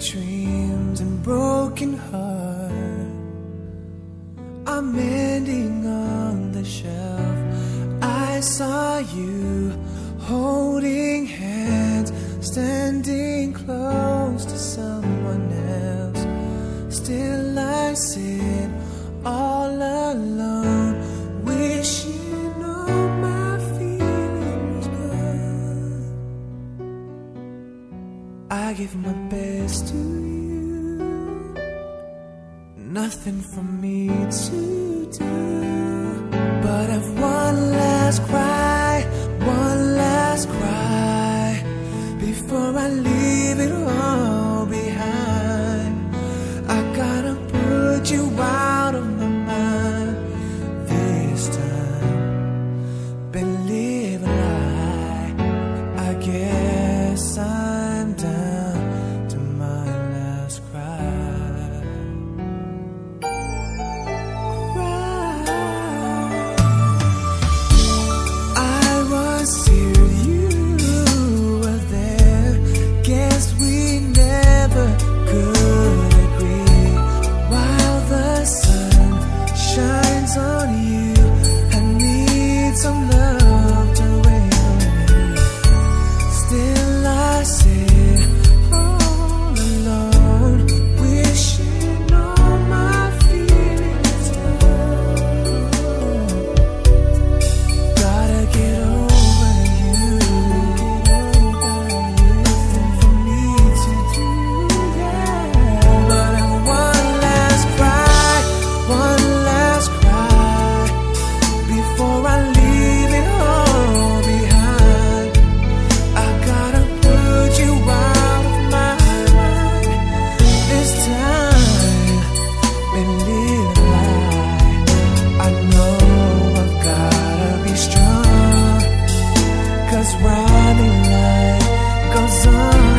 dreams and broken heart are mending on the shelf. I saw you holding hands, standing close to someone else. Still, I sit all alone. I give my best to you, nothing for me to do, but I've one last cry, one last cry before I leave it all behind. I gotta put you out of my mind this time. Believe a lie. I guess I'm down Cause running life goes on